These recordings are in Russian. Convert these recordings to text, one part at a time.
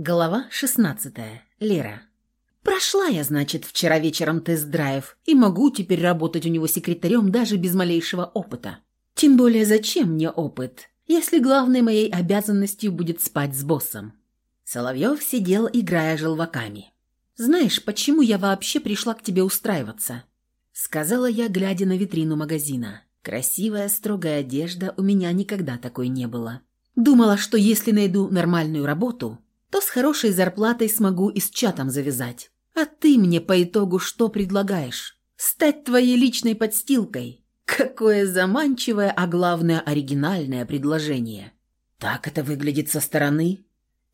Глава 16. Лера. Прошла я, значит, вчера вечером тест-драйв и могу теперь работать у него секретарем даже без малейшего опыта. Тем более зачем мне опыт, если главной моей обязанностью будет спать с боссом? Соловьев сидел, играя желваками. «Знаешь, почему я вообще пришла к тебе устраиваться?» Сказала я, глядя на витрину магазина. Красивая, строгая одежда, у меня никогда такой не было. Думала, что если найду нормальную работу, то с хорошей зарплатой смогу и с чатом завязать. А ты мне по итогу что предлагаешь? Стать твоей личной подстилкой? Какое заманчивое, а главное оригинальное предложение. Так это выглядит со стороны?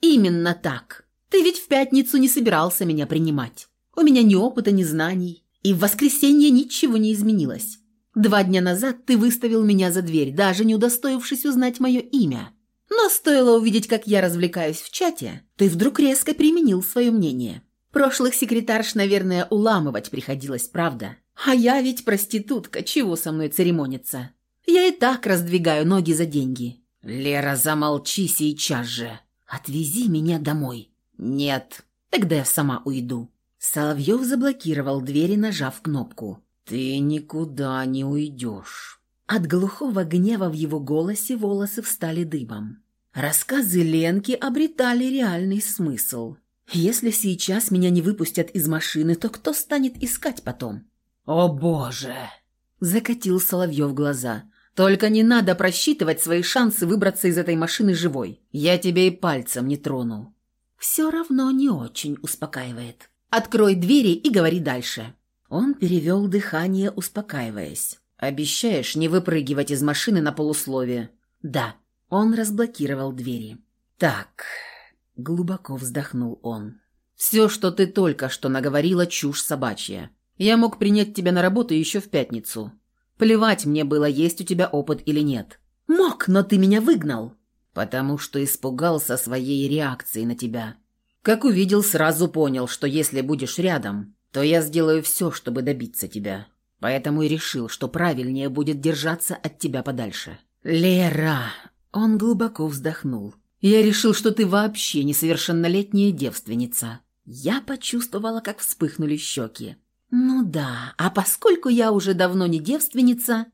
Именно так. Ты ведь в пятницу не собирался меня принимать. У меня ни опыта, ни знаний. И в воскресенье ничего не изменилось. Два дня назад ты выставил меня за дверь, даже не удостоившись узнать мое имя. Но стоило увидеть, как я развлекаюсь в чате, ты вдруг резко применил свое мнение. Прошлых секретарш, наверное, уламывать приходилось, правда? А я ведь проститутка, чего со мной церемониться? Я и так раздвигаю ноги за деньги. Лера, замолчи сейчас же. Отвези меня домой. Нет, тогда я сама уйду. Соловьев заблокировал дверь, нажав кнопку. «Ты никуда не уйдешь». От глухого гнева в его голосе волосы встали дыбом. Рассказы Ленки обретали реальный смысл. Если сейчас меня не выпустят из машины, то кто станет искать потом? «О боже!» – закатил Соловьев глаза. «Только не надо просчитывать свои шансы выбраться из этой машины живой. Я тебе и пальцем не трону». «Все равно не очень успокаивает. Открой двери и говори дальше». Он перевел дыхание, успокаиваясь. «Обещаешь не выпрыгивать из машины на полусловие?» «Да». Он разблокировал двери. «Так...» — глубоко вздохнул он. «Все, что ты только что наговорила, чушь собачья. Я мог принять тебя на работу еще в пятницу. Плевать мне было, есть у тебя опыт или нет». «Мог, но ты меня выгнал». «Потому что испугался своей реакции на тебя. Как увидел, сразу понял, что если будешь рядом, то я сделаю все, чтобы добиться тебя. Поэтому и решил, что правильнее будет держаться от тебя подальше». «Лера!» Он глубоко вздохнул. «Я решил, что ты вообще несовершеннолетняя девственница». Я почувствовала, как вспыхнули щеки. «Ну да, а поскольку я уже давно не девственница...»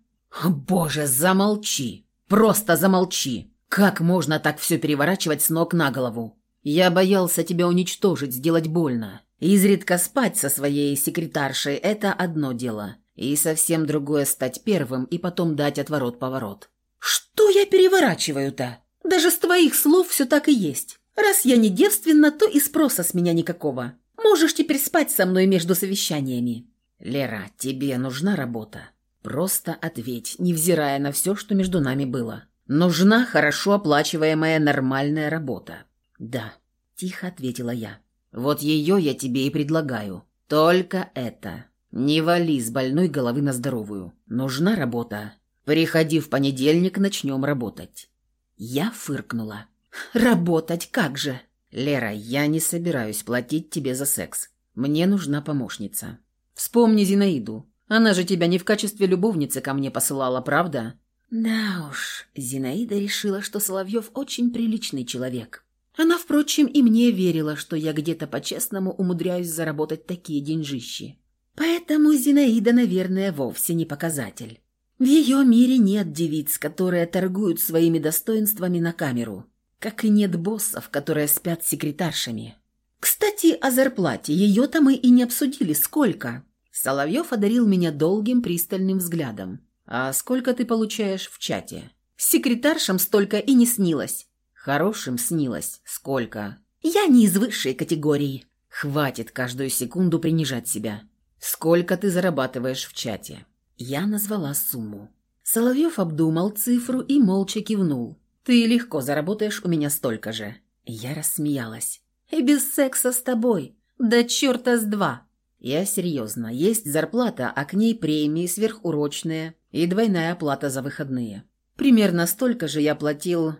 «Боже, замолчи! Просто замолчи! Как можно так все переворачивать с ног на голову? Я боялся тебя уничтожить, сделать больно. Изредка спать со своей секретаршей – это одно дело. И совсем другое стать первым и потом дать отворот-поворот. «Что я переворачиваю-то? Даже с твоих слов все так и есть. Раз я не девственна, то и спроса с меня никакого. Можешь теперь спать со мной между совещаниями». «Лера, тебе нужна работа?» «Просто ответь, невзирая на все, что между нами было. Нужна хорошо оплачиваемая нормальная работа». «Да», – тихо ответила я. «Вот ее я тебе и предлагаю. Только это. Не вали с больной головы на здоровую. Нужна работа. Приходи в понедельник, начнем работать». Я фыркнула. «Работать как же?» «Лера, я не собираюсь платить тебе за секс. Мне нужна помощница. Вспомни Зинаиду. Она же тебя не в качестве любовницы ко мне посылала, правда?» Да уж, Зинаида решила, что Соловьев очень приличный человек. Она, впрочем, и мне верила, что я где-то по-честному умудряюсь заработать такие деньжищи. Поэтому Зинаида, наверное, вовсе не показатель. В ее мире нет девиц, которые торгуют своими достоинствами на камеру, как и нет боссов, которые спят секретаршами. Кстати, о зарплате. Ее-то мы и не обсудили. Сколько? Соловьев одарил меня долгим пристальным взглядом. А сколько ты получаешь в чате? С секретаршем столько и не снилось. Хорошим снилось. Сколько? Я не из высшей категории. Хватит каждую секунду принижать себя. Сколько ты зарабатываешь в чате? Я назвала сумму. Соловьев обдумал цифру и молча кивнул. «Ты легко заработаешь у меня столько же». Я рассмеялась. «И без секса с тобой. Да черта с два». «Я серьезно. Есть зарплата, а к ней премии сверхурочные и двойная оплата за выходные. Примерно столько же я платил...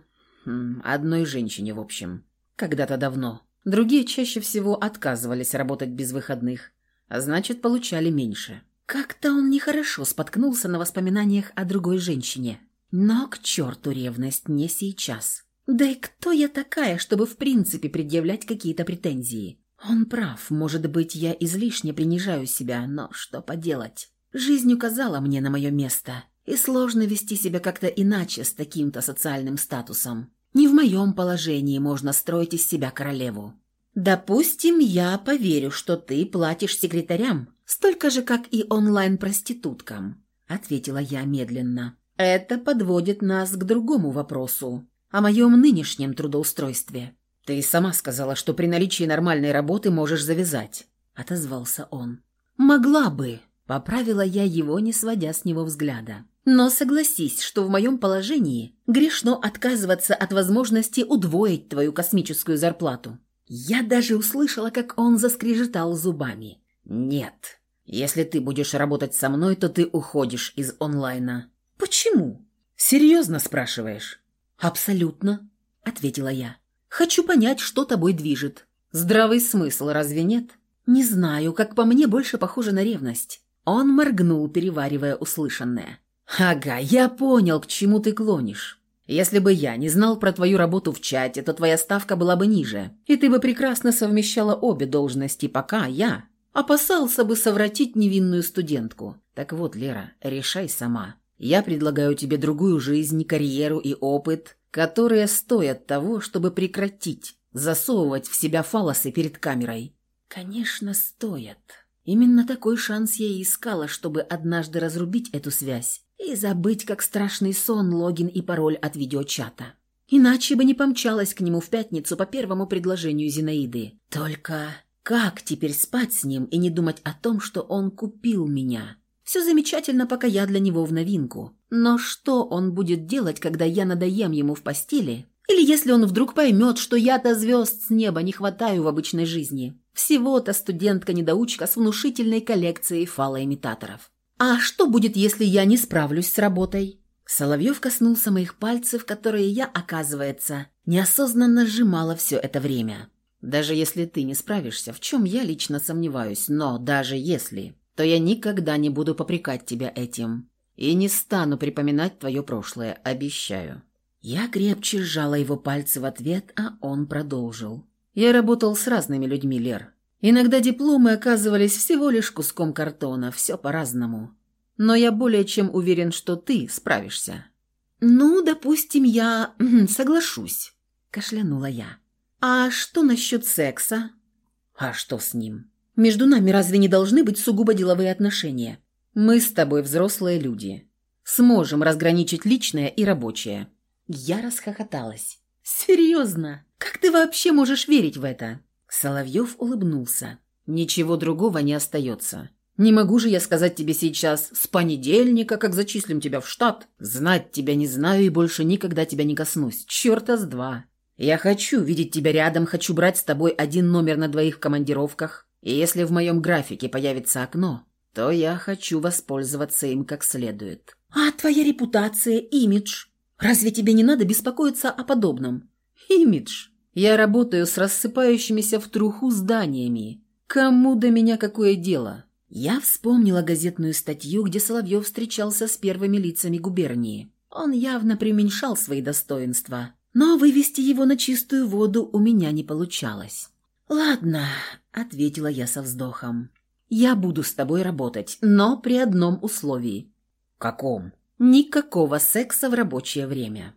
Хм, одной женщине, в общем. Когда-то давно. Другие чаще всего отказывались работать без выходных, а значит, получали меньше». Как-то он нехорошо споткнулся на воспоминаниях о другой женщине. Но к черту ревность не сейчас. Да и кто я такая, чтобы в принципе предъявлять какие-то претензии? Он прав, может быть, я излишне принижаю себя, но что поделать? Жизнь указала мне на мое место, и сложно вести себя как-то иначе с таким-то социальным статусом. Не в моем положении можно строить из себя королеву. Допустим, я поверю, что ты платишь секретарям, столько же, как и онлайн-проституткам, ответила я медленно. Это подводит нас к другому вопросу, о моем нынешнем трудоустройстве. «Ты сама сказала, что при наличии нормальной работы можешь завязать», — отозвался он. «Могла бы», — поправила я его, не сводя с него взгляда. «Но согласись, что в моем положении грешно отказываться от возможности удвоить твою космическую зарплату». Я даже услышала, как он заскрежетал зубами. «Нет, если ты будешь работать со мной, то ты уходишь из онлайна». «Почему?» «Серьезно спрашиваешь?» «Абсолютно», — ответила я. «Хочу понять, что тобой движет. Здравый смысл, разве нет?» «Не знаю, как по мне больше похоже на ревность». Он моргнул, переваривая услышанное. «Ага, я понял, к чему ты клонишь. Если бы я не знал про твою работу в чате, то твоя ставка была бы ниже, и ты бы прекрасно совмещала обе должности, пока я опасался бы совратить невинную студентку. Так вот, Лера, решай сама. Я предлагаю тебе другую жизнь, карьеру и опыт, которые стоят того, чтобы прекратить засовывать в себя фалосы перед камерой. Конечно, стоят. Именно такой шанс я и искала, чтобы однажды разрубить эту связь и забыть, как страшный сон, логин и пароль от видеочата. Иначе бы не помчалась к нему в пятницу по первому предложению Зинаиды. Только как теперь спать с ним и не думать о том, что он купил меня? Все замечательно, пока я для него в новинку. Но что он будет делать, когда я надоем ему в постели? Или если он вдруг поймет, что я-то звезд с неба не хватаю в обычной жизни? Всего-то студентка-недоучка с внушительной коллекцией фалоимитаторов. А что будет, если я не справлюсь с работой? Соловьев коснулся моих пальцев, которые я, оказывается, неосознанно сжимала все это время. Даже если ты не справишься, в чем я лично сомневаюсь, но даже если то я никогда не буду попрекать тебя этим и не стану припоминать твое прошлое, обещаю». Я крепче сжала его пальцы в ответ, а он продолжил. «Я работал с разными людьми, Лер. Иногда дипломы оказывались всего лишь куском картона, все по-разному. Но я более чем уверен, что ты справишься». «Ну, допустим, я соглашусь», – кашлянула я. «А что насчет секса?» «А что с ним?» Между нами разве не должны быть сугубо деловые отношения? Мы с тобой взрослые люди. Сможем разграничить личное и рабочее». Я расхохоталась. «Серьезно? Как ты вообще можешь верить в это?» Соловьев улыбнулся. «Ничего другого не остается. Не могу же я сказать тебе сейчас с понедельника, как зачислим тебя в штат. Знать тебя не знаю и больше никогда тебя не коснусь. Черта с два. Я хочу видеть тебя рядом, хочу брать с тобой один номер на двоих в командировках. И если в моем графике появится окно, то я хочу воспользоваться им как следует. А твоя репутация, имидж? Разве тебе не надо беспокоиться о подобном? Имидж. Я работаю с рассыпающимися в труху зданиями. Кому до меня какое дело? Я вспомнила газетную статью, где Соловьев встречался с первыми лицами губернии. Он явно преуменьшал свои достоинства, но вывести его на чистую воду у меня не получалось. «Ладно», — ответила я со вздохом. «Я буду с тобой работать, но при одном условии». «Каком?» «Никакого секса в рабочее время».